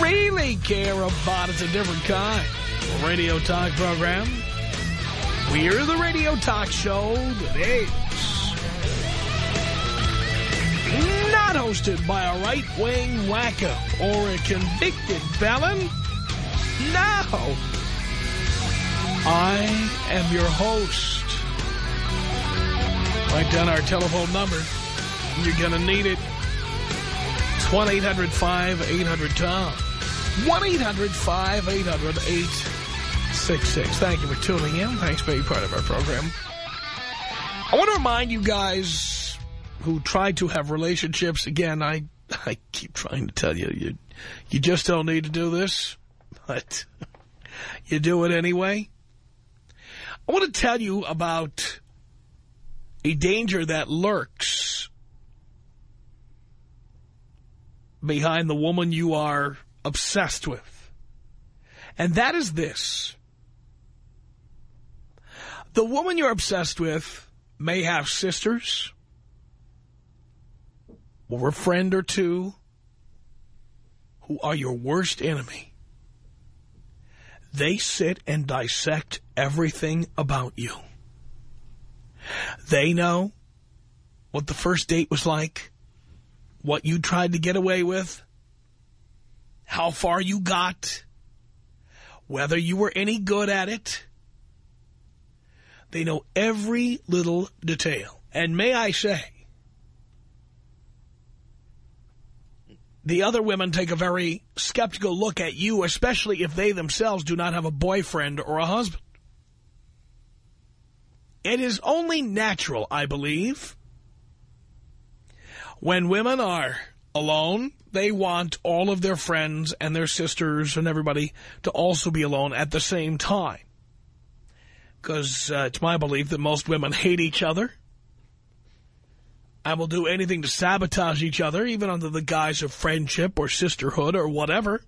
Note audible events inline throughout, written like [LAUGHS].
really care about. It's a different kind radio talk program. We're the radio talk show that is not hosted by a right-wing wacko or a convicted felon. No. I am your host. Write down our telephone number. You're going to need it. It's 1-800-5800-TOM. 1-800-5800-866. Thank you for tuning in. Thanks for being part of our program. I want to remind you guys who try to have relationships. Again, I, I keep trying to tell you, you, you just don't need to do this. [LAUGHS] But you do it anyway. I want to tell you about a danger that lurks behind the woman you are obsessed with. And that is this. The woman you're obsessed with may have sisters or a friend or two who are your worst enemy. They sit and dissect everything about you. They know what the first date was like, what you tried to get away with, how far you got, whether you were any good at it. They know every little detail. And may I say, the other women take a very skeptical look at you, especially if they themselves do not have a boyfriend or a husband. It is only natural, I believe, when women are alone, they want all of their friends and their sisters and everybody to also be alone at the same time. Because uh, it's my belief that most women hate each other and will do anything to sabotage each other, even under the guise of friendship or sisterhood or whatever.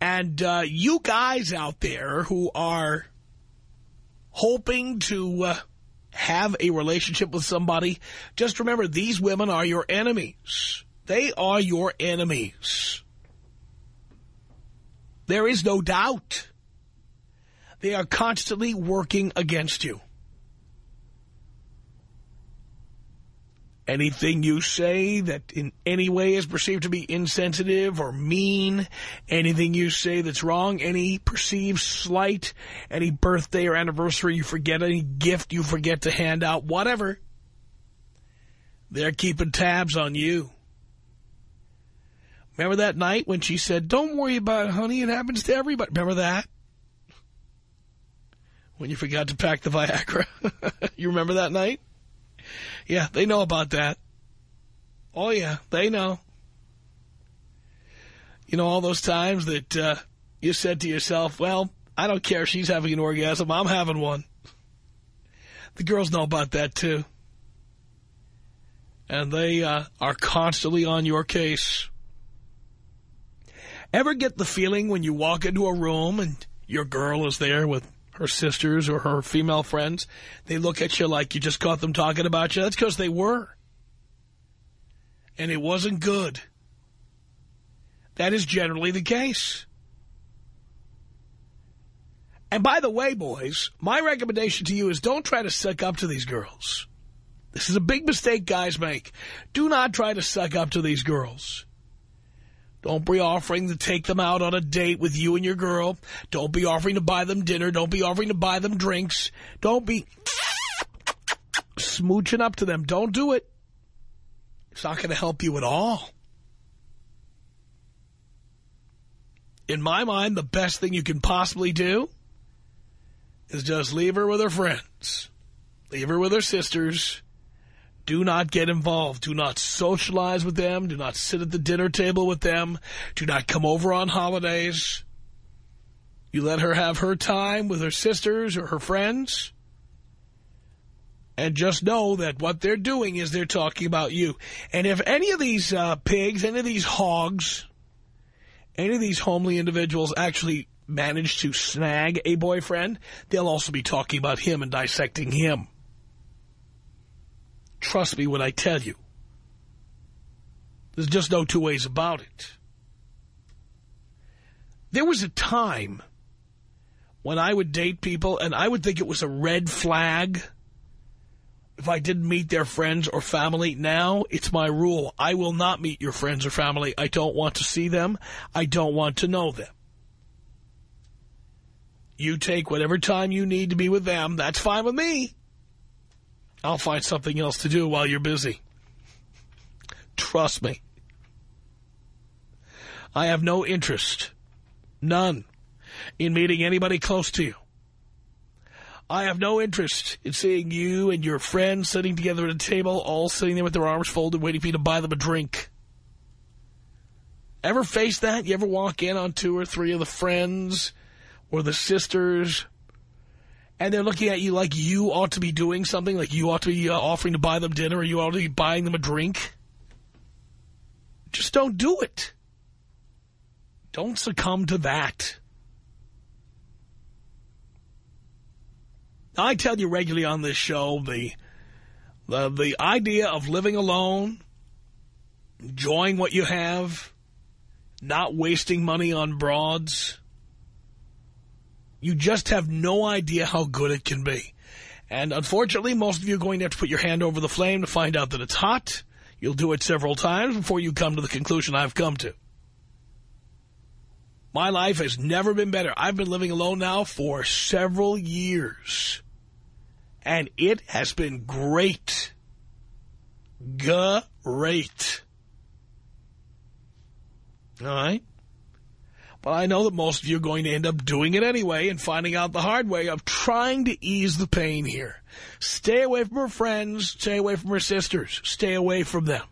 And uh, you guys out there who are hoping to uh, have a relationship with somebody, just remember these women are your enemies. They are your enemies. There is no doubt. They are constantly working against you. Anything you say that in any way is perceived to be insensitive or mean, anything you say that's wrong, any perceived slight, any birthday or anniversary you forget, any gift you forget to hand out, whatever, they're keeping tabs on you. Remember that night when she said, don't worry about it, honey, it happens to everybody. Remember that? When you forgot to pack the Viagra. [LAUGHS] you remember that night? Yeah, they know about that. Oh, yeah, they know. You know, all those times that uh, you said to yourself, well, I don't care if she's having an orgasm, I'm having one. The girls know about that, too. And they uh, are constantly on your case. Ever get the feeling when you walk into a room and your girl is there with her sisters or her female friends, they look at you like you just caught them talking about you. That's because they were. And it wasn't good. That is generally the case. And by the way, boys, my recommendation to you is don't try to suck up to these girls. This is a big mistake guys make. Do not try to suck up to these girls. Don't be offering to take them out on a date with you and your girl. Don't be offering to buy them dinner. Don't be offering to buy them drinks. Don't be smooching up to them. Don't do it. It's not going to help you at all. In my mind, the best thing you can possibly do is just leave her with her friends. Leave her with her sisters do not get involved. Do not socialize with them. Do not sit at the dinner table with them. Do not come over on holidays. You let her have her time with her sisters or her friends. And just know that what they're doing is they're talking about you. And if any of these uh, pigs, any of these hogs, any of these homely individuals actually manage to snag a boyfriend, they'll also be talking about him and dissecting him. Trust me when I tell you. There's just no two ways about it. There was a time when I would date people and I would think it was a red flag if I didn't meet their friends or family. Now, it's my rule. I will not meet your friends or family. I don't want to see them. I don't want to know them. You take whatever time you need to be with them. That's fine with me. I'll find something else to do while you're busy. Trust me. I have no interest, none, in meeting anybody close to you. I have no interest in seeing you and your friends sitting together at a table, all sitting there with their arms folded, waiting for you to buy them a drink. Ever face that? You ever walk in on two or three of the friends or the sisters, and they're looking at you like you ought to be doing something, like you ought to be uh, offering to buy them dinner or you ought to be buying them a drink? Just don't do it. Don't succumb to that. I tell you regularly on this show, the, the, the idea of living alone, enjoying what you have, not wasting money on broads, you just have no idea how good it can be. And unfortunately, most of you are going to have to put your hand over the flame to find out that it's hot. You'll do it several times before you come to the conclusion I've come to. My life has never been better. I've been living alone now for several years. And it has been great. Great. All right? But I know that most of you are going to end up doing it anyway and finding out the hard way of trying to ease the pain here. Stay away from her friends. Stay away from her sisters. Stay away from them.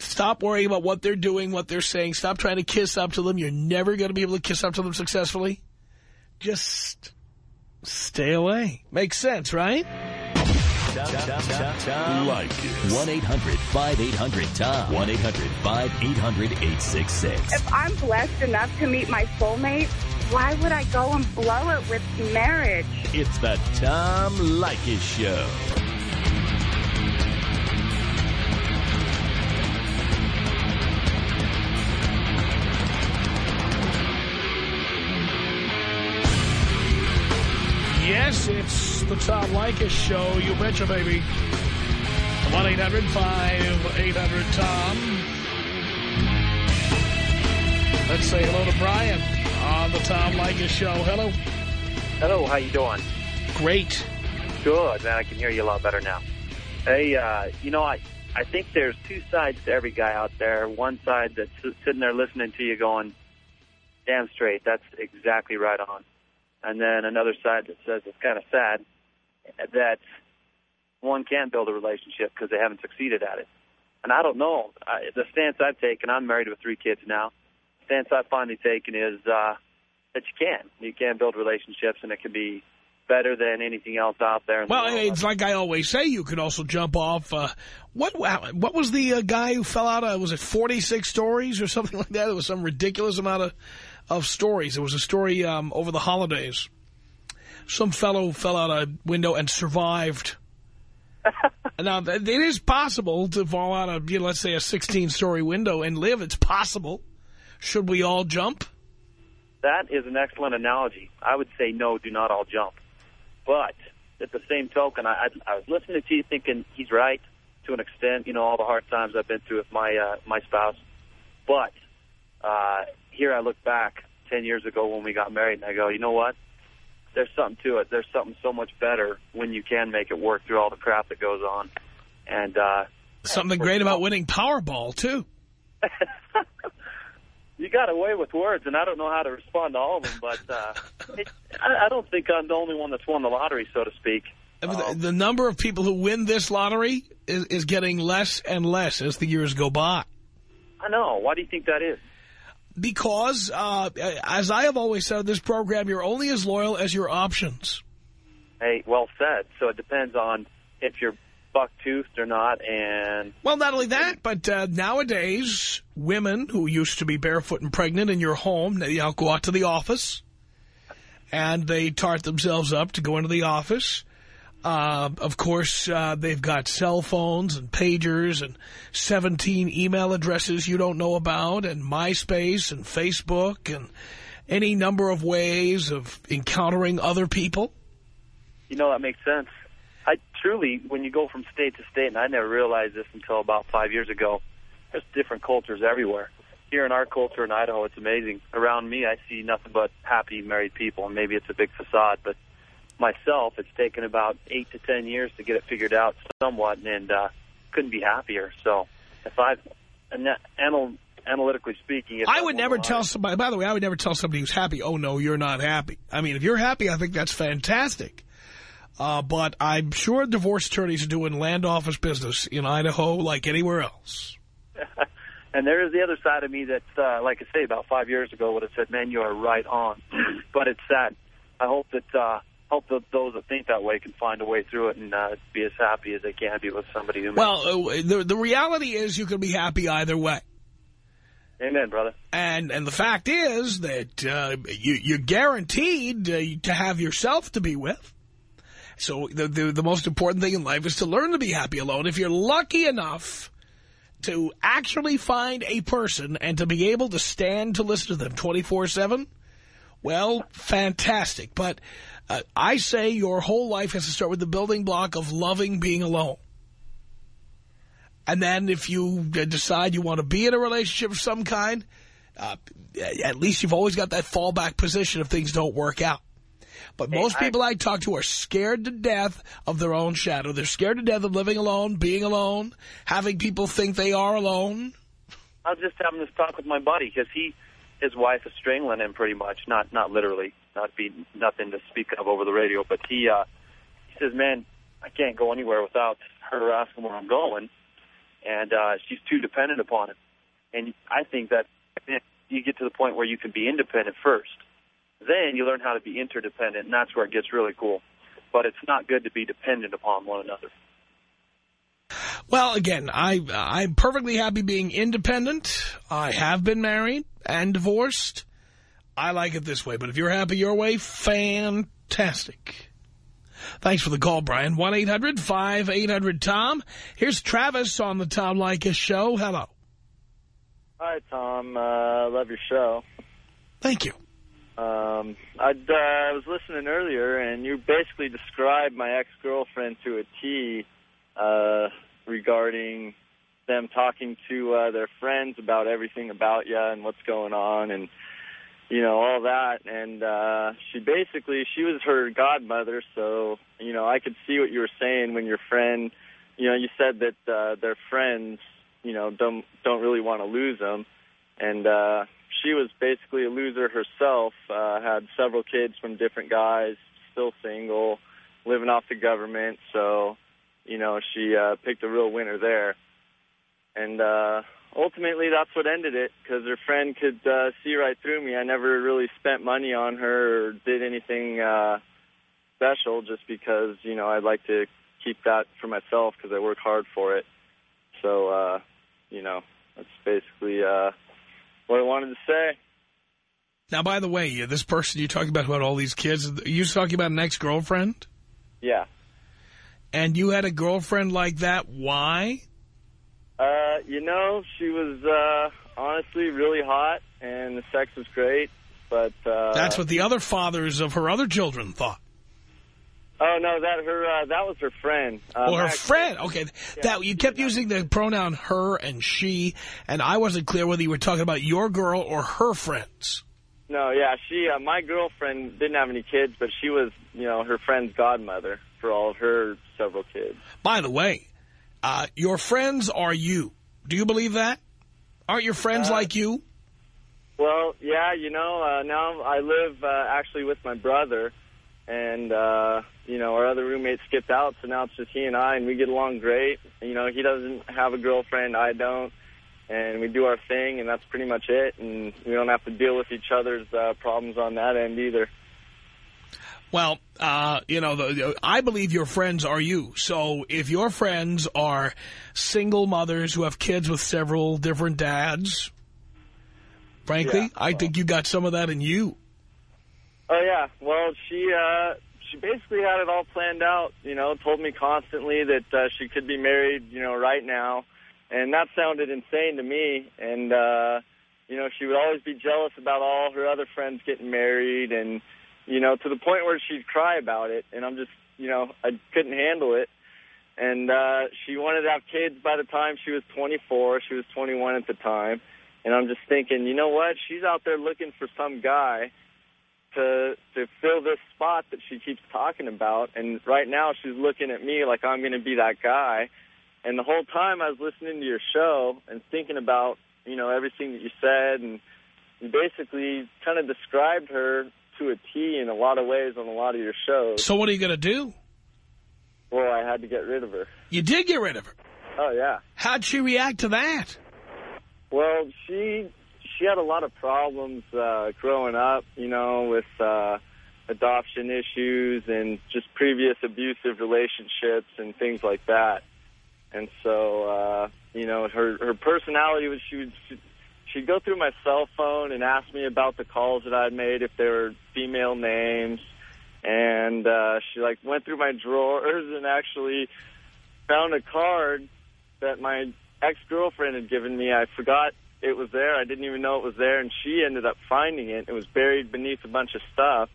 Stop worrying about what they're doing, what they're saying. Stop trying to kiss up to them. You're never going to be able to kiss up to them successfully. Just stay away. Makes sense, right? Like it. 1-800-5800-TOM. 1-800-5800-866. If I'm blessed enough to meet my soulmate, why would I go and blow it with marriage? It's the Tom Leykis Show. Yes, it's the Tom Leykis Show. You betcha, baby. 1-800-5800-TOM. Let's say hello to Brian on the Tom Leykis Show. Hello. Hello, how you doing? Great. Good, man. I can hear you a lot better now. Hey, uh, you know, I I think there's two sides to every guy out there. One side that's sitting there listening to you going, damn straight, that's exactly right on. And then another side that says it's kind of sad that one can't build a relationship because they haven't succeeded at it. And I don't know. I, the stance I've taken, I'm married with three kids now. The stance I've finally taken is uh, that you can. You can build relationships, and it can be better than anything else out there. in the Well, it's like I always say, you could also jump off. Uh, what what was the uh, guy who fell out of, was it 46 stories or [LAUGHS] something like that? It was some ridiculous amount of, of stories. It was a story um, over the holidays. Some fellow fell out a window and survived. [LAUGHS] now, it is possible to fall out of, you know, let's say, a 16-story window and live. It's possible. Should we all jump? That is an excellent analogy. I would say no, do not all jump. But at the same token, I, I, I was listening to you thinking he's right to an extent. You know, all the hard times I've been through with my uh, my spouse. But uh, here I look back 10 years ago when we got married, and I go, you know what? There's something to it. There's something so much better when you can make it work through all the crap that goes on. And uh, Something great about winning Powerball, too. [LAUGHS] you got away with words, and I don't know how to respond to all of them. But uh, it, [LAUGHS] I, I don't think I'm the only one that's won the lottery, so to speak. The, the number of people who win this lottery is, is getting less and less as the years go by. I know. Why do you think that is? Because, uh, as I have always said on this program, you're only as loyal as your options. Hey, well said. So it depends on if you're buck-toothed or not, and... Well, not only that, but uh, nowadays, women who used to be barefoot and pregnant in your home, they you know, go out to the office, and they tart themselves up to go into the office. Uh, of course, uh, they've got cell phones and pagers and 17 email addresses you don't know about and MySpace and Facebook and any number of ways of encountering other people. You know, that makes sense. I truly, when you go from state to state, and I never realized this until about five years ago, there's different cultures everywhere. Here in our culture in Idaho, it's amazing. Around me, I see nothing but happy married people, and maybe it's a big facade, but myself, it's taken about eight to ten years to get it figured out somewhat, and uh, couldn't be happier. So, if I, anal, analytically speaking, I would never tell somebody. By the way, I would never tell somebody who's happy. Oh no, you're not happy. I mean, if you're happy, I think that's fantastic. Uh, but I'm sure divorce attorneys are doing land office business in Idaho like anywhere else. [LAUGHS] and there is the other side of me that, uh, like I say, about five years ago would have said, man, you are right on. [CLEARS THROAT] but it's sad. I hope that uh, hope that those that think that way can find a way through it and uh, be as happy as they can be with somebody who. Well, uh, the the reality is you can be happy either way. Amen, brother. And and the fact is that uh, you you're guaranteed uh, to have yourself to be with. So the, the the most important thing in life is to learn to be happy alone. If you're lucky enough to actually find a person and to be able to stand to listen to them 24/7, well, fantastic. But uh, I say your whole life has to start with the building block of loving being alone. And then if you decide you want to be in a relationship of some kind, uh, at least you've always got that fallback position if things don't work out. But most hey, people I talk to are scared to death of their own shadow. They're scared to death of living alone, being alone, having people think they are alone. I was just having this talk with my buddy because he, his wife is strangling him pretty much, not not literally not be nothing to speak of over the radio, but he uh, he says, "Man, I can't go anywhere without her asking where I'm going," and uh, she's too dependent upon him. And I think that you get to the point where you can be independent first, then you learn how to be interdependent, and that's where it gets really cool. But it's not good to be dependent upon one another. Well, again, I, I'm perfectly happy being independent. I have been married and divorced. I like it this way, but if you're happy your way, fantastic. Thanks for the call, Brian. 1-800-5800-TOM. Here's Travis on the Tom Leykis show. Hello. Hi, Tom. Uh, love your show. Thank you. Um, i uh, was listening earlier, and you basically described my ex-girlfriend to a T uh, regarding them talking to uh, their friends about everything about you and what's going on, and you know, all that. And uh, she basically, she was her godmother. So, you know, I could see what you were saying when your friend, you know, you said that uh, their friends, you know, don't don't really want to lose them. And uh, she was basically a loser herself. Uh, had several kids from different guys, still single, living off the government. So, you know, she uh, picked a real winner there. And uh, ultimately that's what ended it because her friend could uh, see right through me. I never really spent money on her or did anything uh, special just because, you know, I'd like to keep that for myself because I work hard for it. So, uh, you know, that's basically uh, what I wanted to say. Now, by the way, this person you're talking about who had all these kids, are you talking about an ex-girlfriend? Yeah. And you had a girlfriend like that. Why? Uh, you know, she was uh, honestly really hot, and the sex was great. But uh, that's what the other fathers of her other children thought. Oh no, that her uh, that was her friend. Um, well, her friend. Okay, yeah, that you kept using the pronoun her and she, and I wasn't clear whether you were talking about your girl or her friends. No, yeah, she uh, my girlfriend didn't have any kids, but she was you know her friend's godmother for all of her several kids. By the way, uh, your friends are you. Do you believe that? Aren't your friends uh, like you? Well, yeah, you know, uh, now I live uh, actually with my brother, and, uh, you know, our other roommate skipped out, so now it's just he and I, and we get along great. You know, he doesn't have a girlfriend, I don't, and we do our thing, and that's pretty much it. And we don't have to deal with each other's uh, problems on that end either. Well, uh, you know, the, I believe your friends are you. So if your friends are single mothers who have kids with several different dads, frankly, Yeah, I think you got some of that in you. Oh yeah, well she uh, she basically had it all planned out. You know, told me constantly that uh, she could be married. You know, right now, and that sounded insane to me. And uh, you know, she would always be jealous about all her other friends getting married, and you know, to the point where she'd cry about it. And I'm just, you know, I couldn't handle it. And uh, she wanted to have kids by the time she was 24. She was 21 at the time. And I'm just thinking, you know what? She's out there looking for some guy to to fill this spot that she keeps talking about. And right now she's looking at me like I'm going to be that guy. And the whole time I was listening to your show and thinking about, you know, everything that you said. And you basically kind of described her to a T in a lot of ways on a lot of your shows. So what are you going to do? Well, I had to get rid of her. You did get rid of her. Oh, yeah. How'd she react to that? Well, she she had a lot of problems uh, growing up, you know, with uh, adoption issues and just previous abusive relationships and things like that. And so, uh, you know, her her personality was she would she'd go through my cell phone and ask me about the calls that I'd made if they were female names, and uh, she like went through my drawers and actually found a card that my ex-girlfriend had given me. I forgot it was there. I didn't even know it was there, and she ended up finding it. It was buried beneath a bunch of stuff,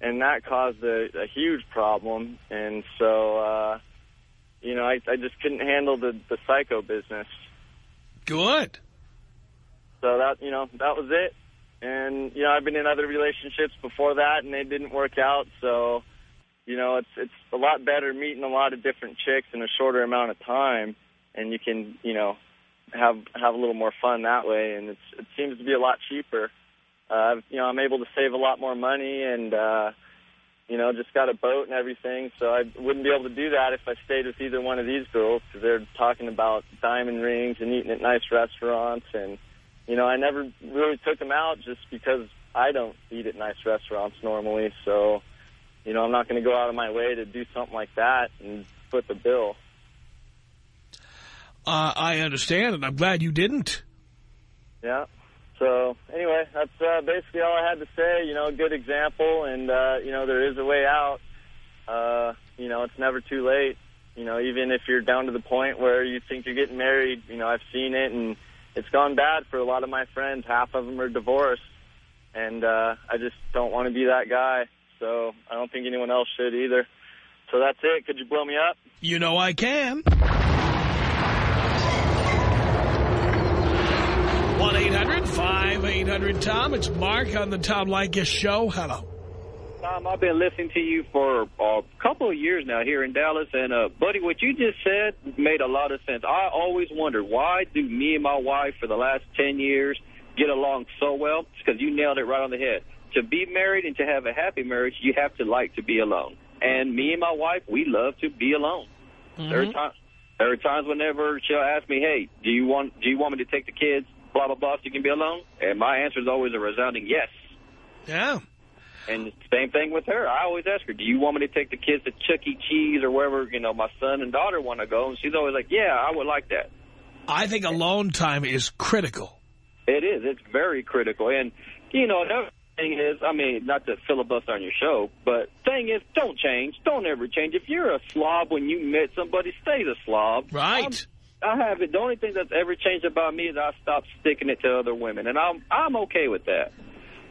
and that caused a, a huge problem. And so, uh, you know, I, I just couldn't handle the, the psycho business. Good. So that, you know, that was it. And, you know, I've been in other relationships before that, and they didn't work out. So, you know, it's it's a lot better meeting a lot of different chicks in a shorter amount of time, and you can, you know, have have a little more fun that way. And it's it seems to be a lot cheaper. Uh, you know, I'm able to save a lot more money, and uh, you know, just got a boat and everything. So I wouldn't be able to do that if I stayed with either one of these girls because they're talking about diamond rings and eating at nice restaurants and you know, I never really took them out just because I don't eat at nice restaurants normally. So, you know, I'm not going to go out of my way to do something like that and foot the bill. Uh, I understand, and I'm glad you didn't. Yeah. So, anyway, that's uh, basically all I had to say. You know, a good example, and, uh, you know, there is a way out. Uh, you know, it's never too late. You know, even if you're down to the point where you think you're getting married, you know, I've seen it, and it's gone bad for a lot of my friends. Half of them are divorced, and uh, I just don't want to be that guy. So I don't think anyone else should either. So that's it. Could you blow me up? You know I can. 1-800-5800-TOM. It's Mark on the Tom Leykis Show. Hello. Tom, I've been listening to you for a couple of years now here in Dallas, and uh, buddy, what you just said made a lot of sense. I always wondered why do me and my wife for the last 10 years get along so well? It's because you nailed it right on the head. To be married and to have a happy marriage, you have to like to be alone. And me and my wife, we love to be alone. Mm-hmm. There are times. There are times whenever she'll ask me, "Hey, do you want do you want me to take the kids? Blah blah blah. So you can be alone." And my answer is always a resounding yes. Yeah. And same thing with her. I always ask her, do you want me to take the kids to Chuck E. Cheese or wherever, you know, my son and daughter want to go? And she's always like, yeah, I would like that. I think alone time is critical. It is. It's very critical. And, you know, another thing is, I mean, not to filibuster on your show, but thing is, don't change. Don't ever change. If you're a slob when you met somebody, stay the slob. Right. I'm, I haven't. The only thing that's ever changed about me is I stopped sticking it to other women, and I'm I'm okay with that.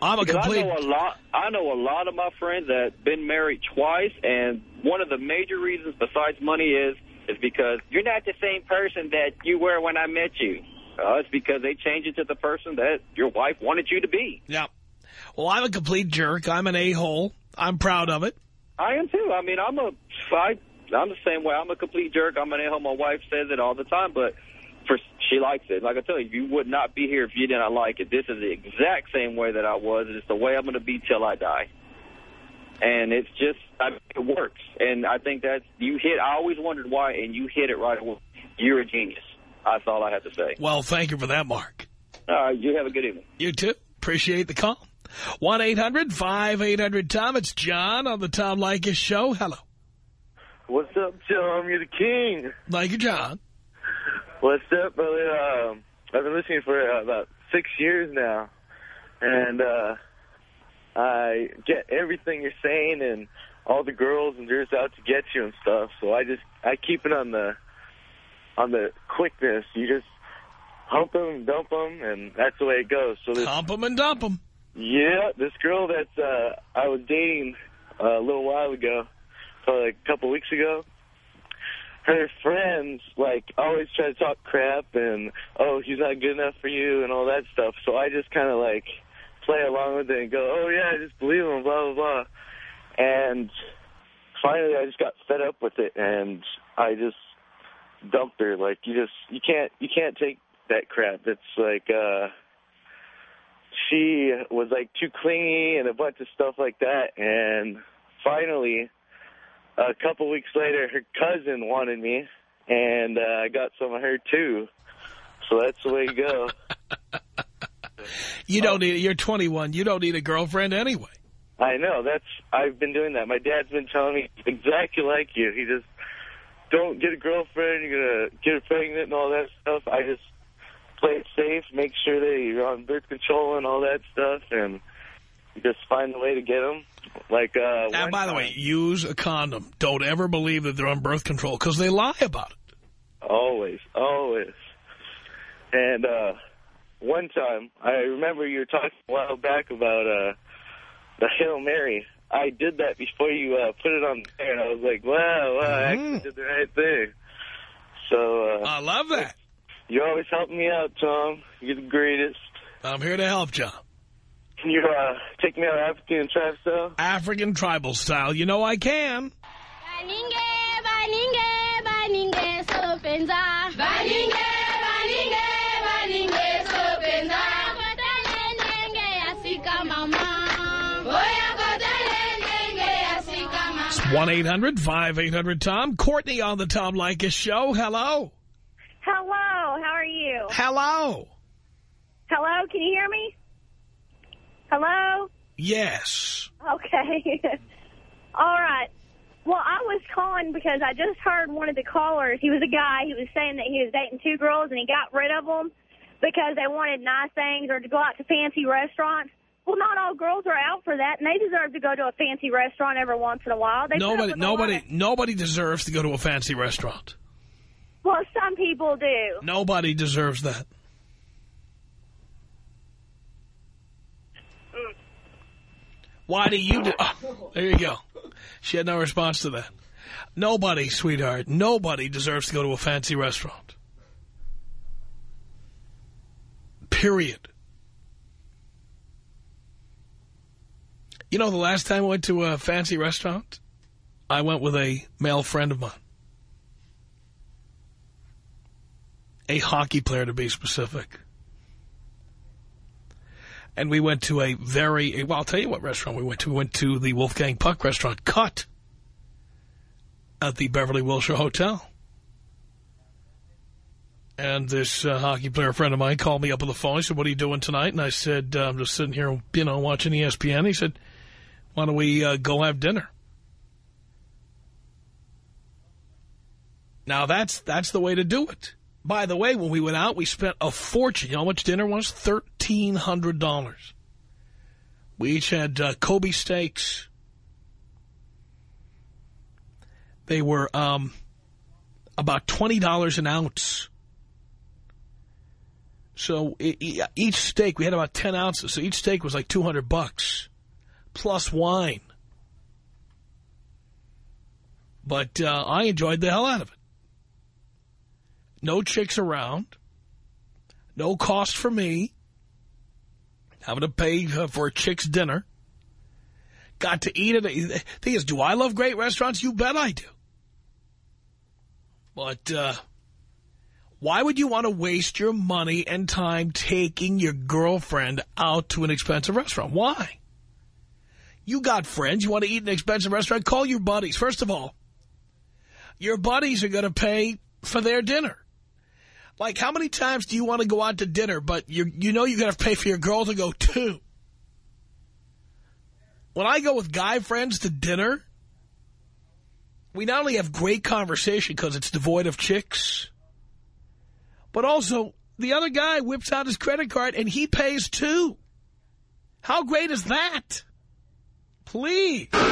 I'm a Because complete... I know a lot. I know a lot of my friends that have been married twice, and one of the major reasons, besides money, is is because you're not the same person that you were when I met you. Uh, it's because they changed it to the person that your wife wanted you to be. Yeah. Well, I'm a complete jerk. I'm an a-hole. I'm proud of it. I am too. I mean, I'm a, I, I'm the same way. I'm a complete jerk. I'm an a-hole. My wife says it all the time, but for she likes it. Like I tell you, you would not be here if you didn't like it. This is the exact same way that I was. It's the way I'm going to be till I die. And it's just, I mean, it works. And I think that you hit, I always wondered why, and you hit it right away. You're a genius. That's all I have to say. Well, thank you for that, Mark. All right, you have a good evening. You too. Appreciate the call. 1-800-5800-TOM. It's John on the Tom Leykis Show. Hello. What's up, Tom? You're the king. Like you, John. What's up, brother? Um, I've been listening for uh, about six years now, and uh, I get everything you're saying and all the girls and girls out to get you and stuff. So I just I keep it on the on the quickness. You just hump them, dump them, and that's the way it goes. So this, Hump 'em and dump 'em. yeah, this girl that uh, I was dating uh, a little while ago, probably like a couple weeks ago, her friends like always try to talk crap and oh he's not good enough for you and all that stuff. So I just kind of like play along with it and go oh yeah I just believe him blah blah blah. And finally I just got fed up with it and I just dumped her. Like you just you can't you can't take that crap. It's like uh she was like too clingy and a bunch of stuff like that. And finally, a couple weeks later, her cousin wanted me, and uh, I got some of her too. So that's the way you go. [LAUGHS] You don't need, you're 21. You don't need a girlfriend anyway. I know. That's I've been doing that. My dad's been telling me exactly like you. He just don't get a girlfriend. You're gonna get pregnant and all that stuff. I just play it safe, make sure that you're on birth control and all that stuff, and just find a way to get them. Like uh, And by the way, use a condom. Don't ever believe that they're on birth control because they lie about it. Always, always. And uh one time, I remember you were talking a while back about uh the Hail Mary. I did that before you uh, put it on there, and I was like, wow, wow, I actually did the right thing. So uh, I love that. you're always helping me out, Tom. You're the greatest. I'm here to help, John. Can you uh, take me out African and tribe style? African tribal style. You know I can. Baninge, baninge, baninge, solopenza. Baninge, baninge, baninge, solopenza. Kotale nenge yasika mama. Oya kotale nenge yasika mama. It's 1-800-5800-TOM. Courtney on the Tom Leykis Show. Hello. Hello, how are you? Hello. Hello, can you hear me? Hello? Yes. Okay. [LAUGHS] All right. Well, I was calling because I just heard one of the callers. He was a guy. He was saying that he was dating two girls and he got rid of them because they wanted nice things or to go out to fancy restaurants. Well, not all girls are out for that, and they deserve to go to a fancy restaurant every once in a while. They Nobody, a nobody, nobody deserves to go to a fancy restaurant. well, some people do. Nobody deserves that. Why do you do... Oh, there you go. She had no response to that. Nobody, sweetheart, nobody deserves to go to a fancy restaurant. Period. You know, the last time I went to a fancy restaurant, I went with a male friend of mine. A hockey player, to be specific. And we went to a very, well, I'll tell you what restaurant we went to. We went to the Wolfgang Puck restaurant, Cut, at the Beverly Wilshire Hotel. And this uh, hockey player friend of mine called me up on the phone. He said, what are you doing tonight? And I said, uh, I'm just sitting here, you know, watching ESPN. He said, why don't we uh, go have dinner? Now, that's that's the way to do it. By the way, when we went out, we spent a fortune. You know how much dinner was? $1,300. We each had uh, Kobe steaks. They were um, about $20 an ounce. So each steak, we had about 10 ounces. So each steak was like 200 bucks plus wine. But uh, I enjoyed the hell out of it. No chicks around. No cost for me. Having to pay uh, for a chick's dinner. Got to eat it. Thing is, do I love great restaurants? You bet I do. But uh, why would you want to waste your money and time taking your girlfriend out to an expensive restaurant? Why? You got friends. You want to eat in an expensive restaurant? Call your buddies. First of all, your buddies are going to pay for their dinner. Like, how many times do you want to go out to dinner, but you you know you're going to pay for your girl to go too? When I go with guy friends to dinner, we not only have great conversation because it's devoid of chicks, but also the other guy whips out his credit card and he pays too. How great is that? Please. Tom,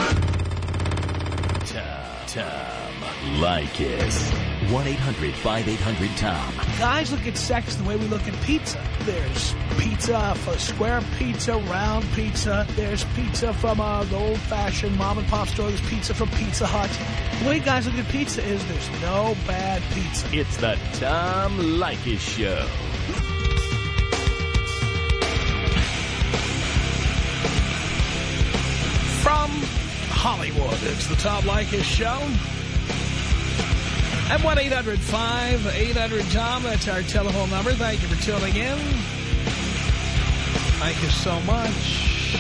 Tom Leykis. 1-800-5800-TOM. Guys look at sex the way we look at pizza. There's pizza for square pizza, round pizza. There's pizza from uh, the old-fashioned mom-and-pop store. There's pizza from Pizza Hut. The way guys look at pizza is there's no bad pizza. It's the Tom Leykis Show. From Hollywood, it's the Tom Leykis Show. At 1-800-5800-TOM, that's our telephone number. Thank you for tuning in. Thank you so much.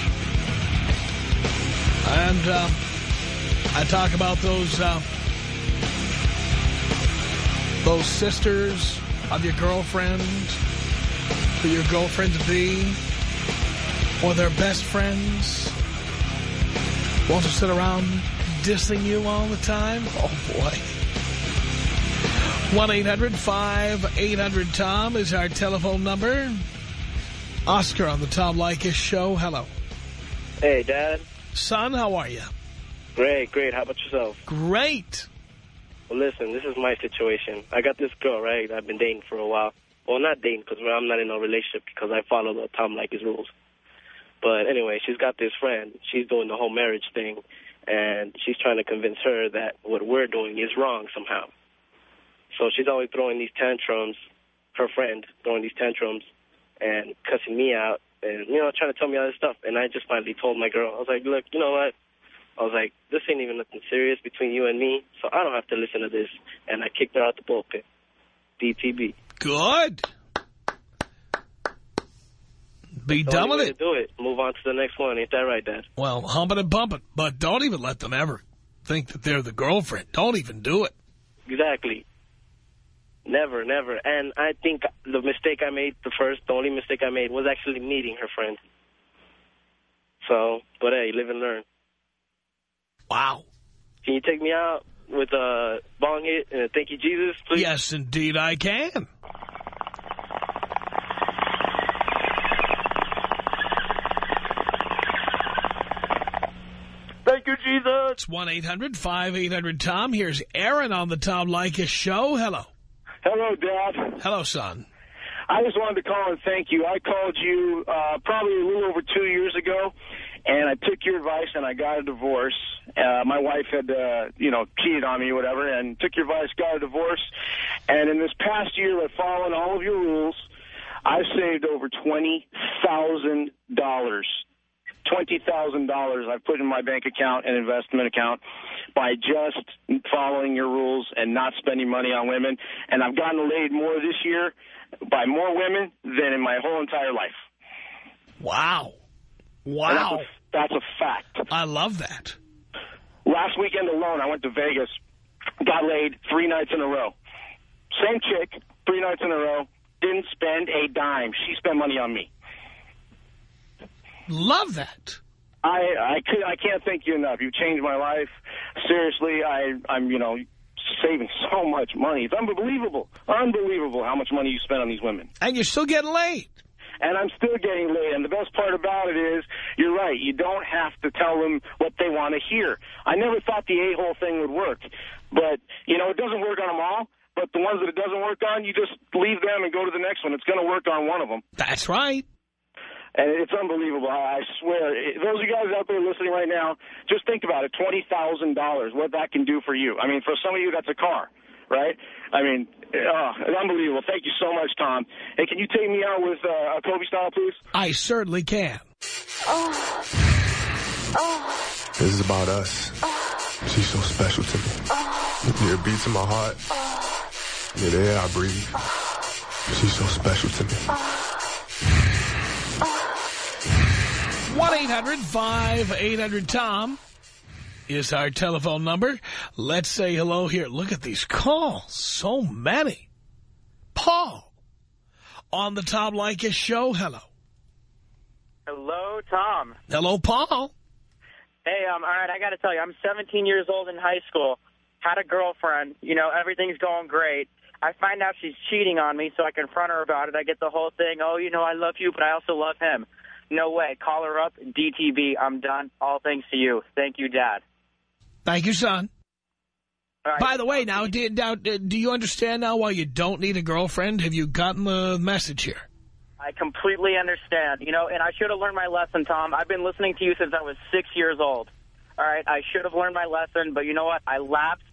And um, I talk about those uh, those sisters of your girlfriend, or your girlfriend-to-be, or their best friends who to sit around dissing you all the time. Oh, boy. 1-800-5800-TOM is our telephone number. Oscar on the Tom Leykis show. Hello. Hey, Dad. Son, how are you? Great, great. How about yourself? Great. Well, listen, this is my situation. I got this girl, right? I've been dating for a while. Well, not dating because I'm not in a relationship because I follow the Tom Leykis rules. But anyway, she's got this friend. She's doing the whole marriage thing, and she's trying to convince her that what we're doing is wrong somehow. So she's always throwing these tantrums, her friend throwing these tantrums and cussing me out and, you know, trying to tell me all this stuff. And I just finally told my girl, I was like, look, you know what? I was like, this ain't even nothing serious between you and me, so I don't have to listen to this. And I kicked her out the bullpen. DTB. Good. Be The done with it. do it. Move on to the next one. Ain't that right, Dad? Well, hump it and bump it. But don't even let them ever think that they're the girlfriend. Don't even do it. Exactly. Never, never. And I think the mistake I made, the first, the only mistake I made was actually meeting her friend. So, but hey, live and learn. Wow. Can you take me out with a bong hit and a thank you, Jesus, please? Yes, indeed I can. Thank you, Jesus. It's 1-800-5800-TOM. Here's Aaron on the Tom Leykis show. Hello. Hello, Dad. Hello, son. I just wanted to call and thank you. I called you uh, probably a little over two years ago, and I took your advice and I got a divorce. Uh, my wife had, uh, you know, cheated on me or whatever, and took your advice, got a divorce. And in this past year, by following all of your rules, I've saved over $20,000. $20,000 I've put in my bank account and investment account by just following your rules and not spending money on women. And I've gotten laid more this year by more women than in my whole entire life. Wow. Wow. That's a, that's a fact. I love that. Last weekend alone, I went to Vegas, got laid three nights in a row. Same chick, three nights in a row, didn't spend a dime. She spent money on me. Love that. I I could I can't thank you enough. You've changed my life. Seriously, I I'm you know saving [LAUGHS] so much money. It's unbelievable, unbelievable how much money you spend on these women. And you're still getting laid. And I'm still getting laid. And the best part about it is, you're right. You don't have to tell them what they want to hear. I never thought the a-hole thing would work, but you know it doesn't work on them all. But the ones that it doesn't work on, you just leave them and go to the next one. It's going to work on one of them. That's right. And it's unbelievable. I swear. Those of you guys out there listening right now, just think about it. $20,000, what that can do for you. I mean, for some of you, that's a car, right? I mean, uh, it's unbelievable. Thank you so much, Tom. Hey, can you take me out with uh, a Kobe style, please? I certainly can. This is about us. She's so special to me. You're a beat to my heart. You're the air I breathe. She's so special to me. 1-800-5800-TOM is our telephone number. Let's say hello here. Look at these calls. So many. Paul on the Tom Leykis show. Hello. Hello, Tom. Hello, Paul. Hey, um, all right, I got to tell you, I'm 17 years old in high school. Had a girlfriend. You know, everything's going great. I find out she's cheating on me, so I confront her about it. I get the whole thing, oh, you know, I love you, but I also love him. No way. Call her up, DTB. I'm done. All thanks to you. Thank you, Dad. Thank you, son. Right. By the way, now, do, now, do you understand now why you don't need a girlfriend? Have you gotten the message here? I completely understand. You know, and I should have learned my lesson, Tom. I've been listening to you since I was six years old. All right, I should have learned my lesson, but you know what? I lapsed.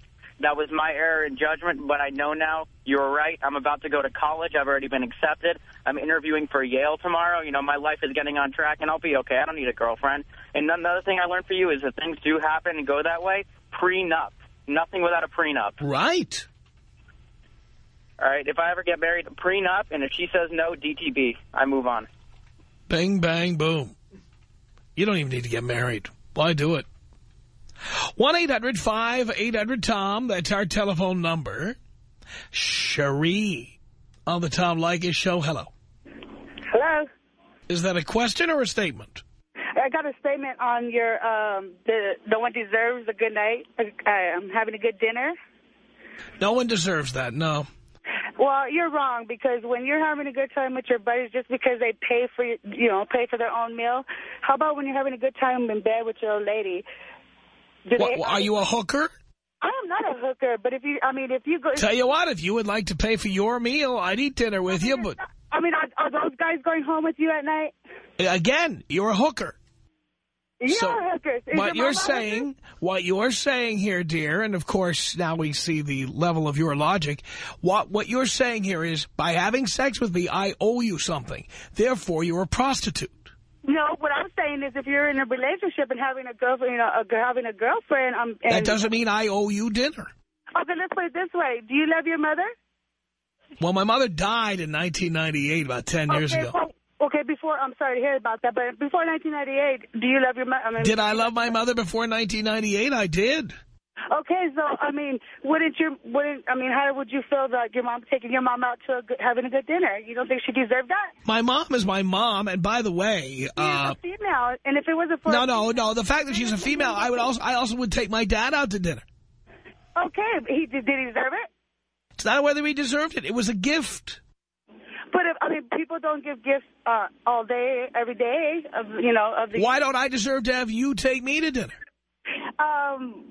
That was my error in judgment, but I know now you were right. I'm about to go to college. I've already been accepted. I'm interviewing for Yale tomorrow. You know, my life is getting on track, and I'll be okay. I don't need a girlfriend. And another thing I learned for you is that things do happen and go that way, prenup. Nothing without a prenup. Right. All right, if I ever get married, prenup, and if she says no, DTB. I move on. Bang, bang, boom. You don't even need to get married. Why do it? 1-800-5800-TOM. That's our telephone number. Cherie on the Tom Leykis show. Hello. Hello. Is that a question or a statement? I got a statement on your, um, the, no one deserves a good night. I'm having a good dinner. No one deserves that, no. Well, you're wrong because when you're having a good time with your buddies just because they pay for, you know, pay for their own meal, how about when you're having a good time in bed with your old lady? They, are you a hooker? I am not a hooker, but if you, I mean, if you go... Tell you what, if you would like to pay for your meal, I'd eat dinner with you, but I mean, are, are those guys going home with you at night? again, you're a hooker. You're So, hookers. Is What you're a saying, what you're saying here, dear, and of course now we see the level of your logic. What what you're saying here is, by having sex with me, I owe you something. Therefore, you're a prostitute. No, what I'm saying is if you're in a relationship and having a girlfriend, you know, a, having a girlfriend, um, and, That doesn't mean I owe you dinner. Okay, let's put it this way. Do you love your mother? Well, my mother died in 1998, about 10 years ago. well, okay, before, I'm sorry to hear about that, but before 1998, do you love your mother? I mean, Did I love my mother before 1998? I did. Okay, so, I mean, wouldn't your, wouldn't, I mean, how would you feel about your mom taking your mom out to a good, having a good dinner? You don't think she deserved that? My mom is my mom, and by the way, uh, She's a female, and if it wasn't for... no, no, no. The fact that she's a female, I would also, I also would take my dad out to dinner. Okay, he did, did he deserve it? It's not whether he deserved it. It was a gift. But, if, I mean, people don't give gifts uh, all day, every day, of, you know, of the... Why don't I deserve to have you take me to dinner? Um,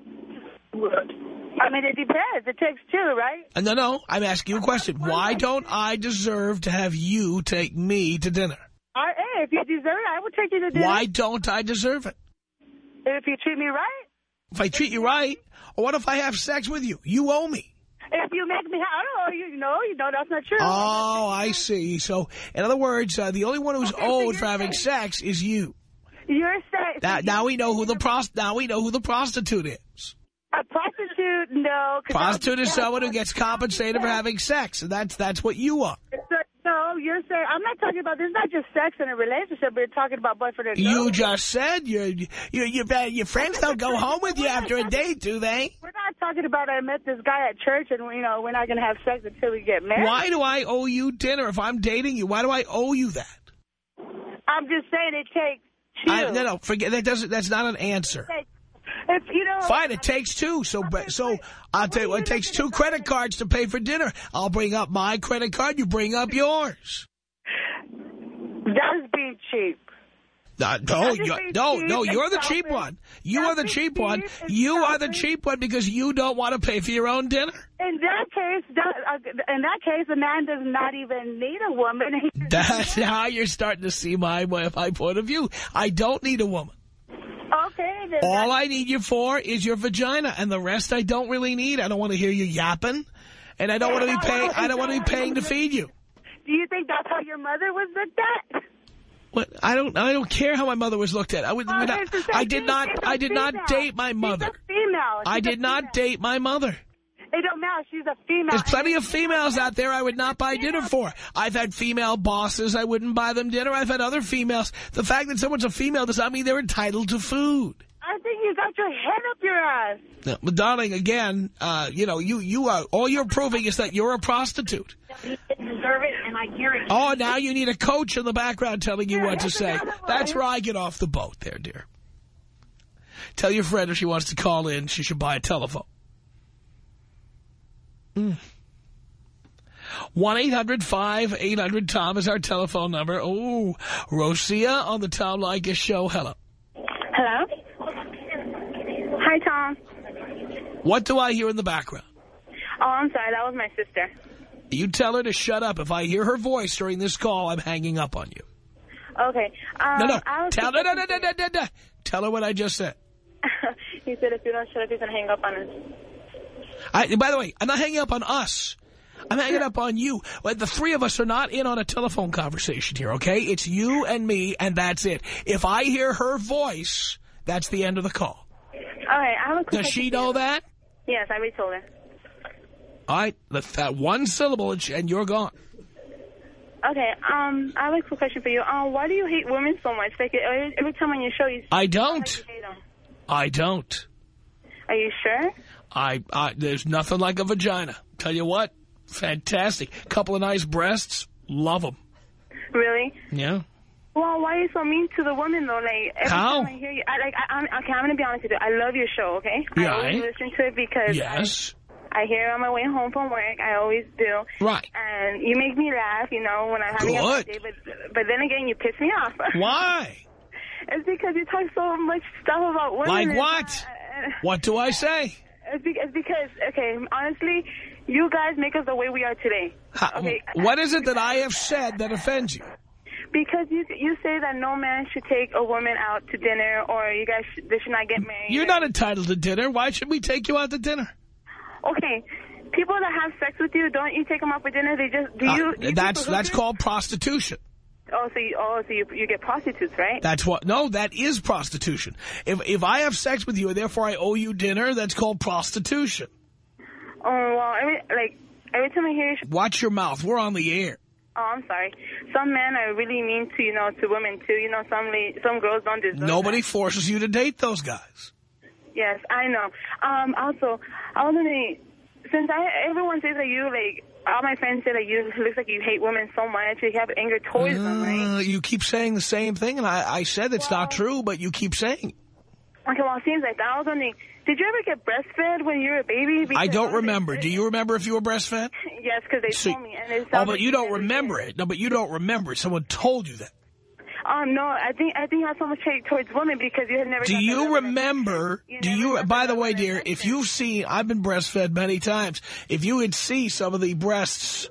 I mean, it depends. It takes two, right? Uh, No, no. I'm asking you a question. Why don't I deserve to have you take me to dinner? I, hey, if you deserve it, I would take you to dinner. Why don't I deserve it? If you treat me right. If I treat you right, or what if I have sex with you? You owe me. If you make me, I don't know, you know, you know, that's not true. Oh, I see. So, in other words, uh, the only one who's owed for having sex is you. You're saying Now, now we know who the prost. Now we know who the prostitute is. A prostitute, no. Prostitute is someone who gets compensated for having sex, and that's that's what you are. No, you're saying, I'm not talking about, this is not just sex in a relationship, we're talking about boyfriend and You just said your your your your friends don't go home with you after a date, do they? We're not talking about I met this guy at church and, you know, we're not going to have sex until we get married. Why do I owe you dinner if I'm dating you? Why do I owe you that? I'm just saying it takes two. I, no, no, forget that. Doesn't that's not an answer. If, you know, Fine, it takes two. So, so I'll tell you what, it takes two credit cards to pay for dinner. I'll bring up my credit card. You bring up yours. That's being cheap. Uh, no, you, no, no, you're the cheap one. You are the cheap one. You are the cheap one because you don't want to pay for your own dinner. In that case, that, uh, in that case, a man does not even need a woman. [LAUGHS] That's how you're starting to see my my point of view. I don't need a woman. Okay, then. All I need you for is your vagina, and the rest I don't really need. I don't want to hear you yapping, and I don't want to be [LAUGHS] paying. I don't want to be paying to feed you. Do you think that's how your mother was looked at? What? I don't. I don't care how my mother was looked at. I would. would not, I did not. I did not date my mother. Female. I did not date my mother. It don't matter. She's a female. There's plenty of females out there I would not buy dinner for. I've had female bosses. I wouldn't buy them dinner. I've had other females. The fact that someone's a female does not mean they're entitled to food. I think you got your head up your ass. No, but darling, again, uh, you know, you you are all you're proving is that you're a prostitute. observe it and I it. Oh, now you need a coach in the background telling you what to say. That's where I get off the boat there, dear. Tell your friend if she wants to call in, she should buy a telephone. Mm. 1-800-5800-TOM is our telephone number. Oh, Rosia on the Tom Leykis show. Hello. Hello? Hi, Tom. What do I hear in the background? Oh, I'm sorry. That was my sister. You tell her to shut up. If I hear her voice during this call, I'm hanging up on you. Okay. Um, no, no. Tell, no, no, no, no, no, no, no. Tell her what I just said. [LAUGHS] he said if you don't shut up, he's going to hang up on us. I, by the way, I'm not hanging up on us. I'm hanging up on you. The three of us are not in on a telephone conversation here, okay? It's you and me, and that's it. If I hear her voice, that's the end of the call. All right. I have a quick Does she know that? Yes, I already told her. All right, that, that one syllable, and you're gone. Okay. Um, I have a quick question for you. Um, why do you hate women so much? Like every, every time on your show, you. I don't. Like you. I don't. Are you sure? I, I There's nothing like a vagina. Tell you what, fantastic. Couple of nice breasts, love them. Really? Yeah. Well, why are you so mean to the women though? Like every How? time I hear you, I like. I, I'm, okay, I'm gonna be honest with you. I love your show. Okay. I Yeah, always I- listen to it because Yes. I, I hear it on my way home from work. I always do. Right. And you make me laugh. You know when I'm having a bad Good. day, but but then again, you piss me off. [LAUGHS] Why? it's because you talk so much stuff about women. Like what? [LAUGHS] What do I say? It's, be, it's because okay, honestly, you guys make us the way we are today. Okay. What is it that I have said that offends you? Because you you say that no man should take a woman out to dinner, or you guys sh they should not get married. You're not entitled to dinner. Why should we take you out to dinner? Okay, people that have sex with you, don't you take them out for dinner? They just do you? Uh, do you that's that's called prostitution. Oh, so you oh so you you get prostitutes, right? That's what. No, that is prostitution. If if I have sex with you and therefore I owe you dinner, that's called prostitution. Oh well, every like every time I hear you. Watch your mouth. We're on the air. Oh, I'm sorry. Some men are really mean to you know to women too. You know, some some girls don't deserve. Nobody forces you to date those guys. Yes, I know. Um, also, I was wondering, since I everyone says that you like, all my friends say that you looks like you hate women so much, you have anger towards them, right? Uh, you keep saying the same thing, and I, I said it's not true, but you keep saying it. Okay, well, it seems like that. Was wondering, did you ever get breastfed when you were a baby? I don't remember. Do you remember if you were breastfed? [LAUGHS] Yes, because they See- told me. And Oh, but you don't remember it. No, but you don't remember it. Someone told you that. Um, no, I think I think you have so much hate towards women because you had never. Do you remember? Do you? By the way, dear, if you've seen, I've been breastfed many times. If you would see some of the breasts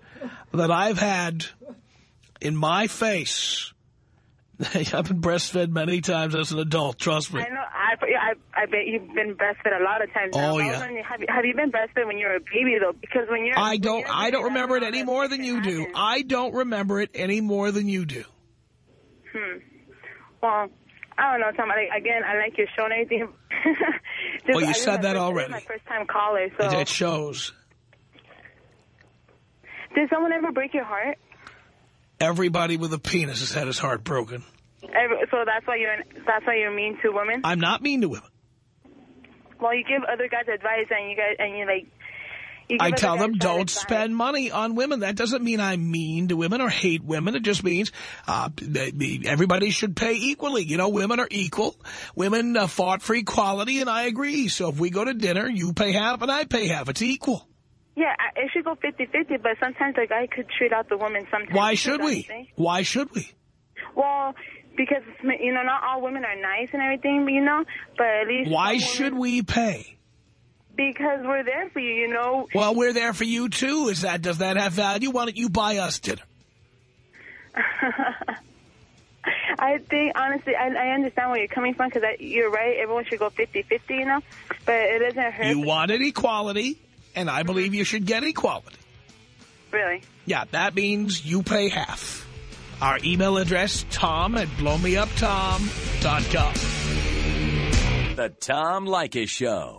that I've had in my face, [LAUGHS] I've been breastfed many times as an adult. Trust me. I know. I, I I bet you've been breastfed a lot of times. now. Oh, yeah. Have you, have you been breastfed when you were a baby though? Because when you're I don't. you're I don't remember it any more than you do. I don't remember it any more than you do. Hmm. Well, I don't know, Tom. I, again, I like your show and everything. [LAUGHS] Well, you I- said that first- already. My first time caller. So, It, it shows. did someone ever break your heart? Everybody with a penis has had his heart broken. Ever, so that's why you're that's why you're mean to women. I'm not mean to women. Well, you give other guys advice, and you guys and you like. I tell them don't spend money on women. That doesn't mean I'm mean to women or hate women. It just means uh, everybody should pay equally. You know, women are equal. Women uh, fought for equality, and I agree. So if we go to dinner, you pay half and I pay half. It's equal. Yeah, it should go 50-50, but sometimes the guy could treat out the woman sometimes. Why should we? Why should we? Well, because, you know, not all women are nice and everything, you know, but at least... Why should we pay? Because we're there for you, you know. Well, we're there for you, too. Is that Does that have value? Why don't you buy us dinner? [LAUGHS] I think, honestly, I, I understand where you're coming from because you're right. Everyone should go 50-50, you know, but it doesn't hurt. You wanted equality, and I believe you should get equality. Really? Yeah, that means you pay half. Our email address, tom at blowmeuptom.com. The Tom Leykis Show.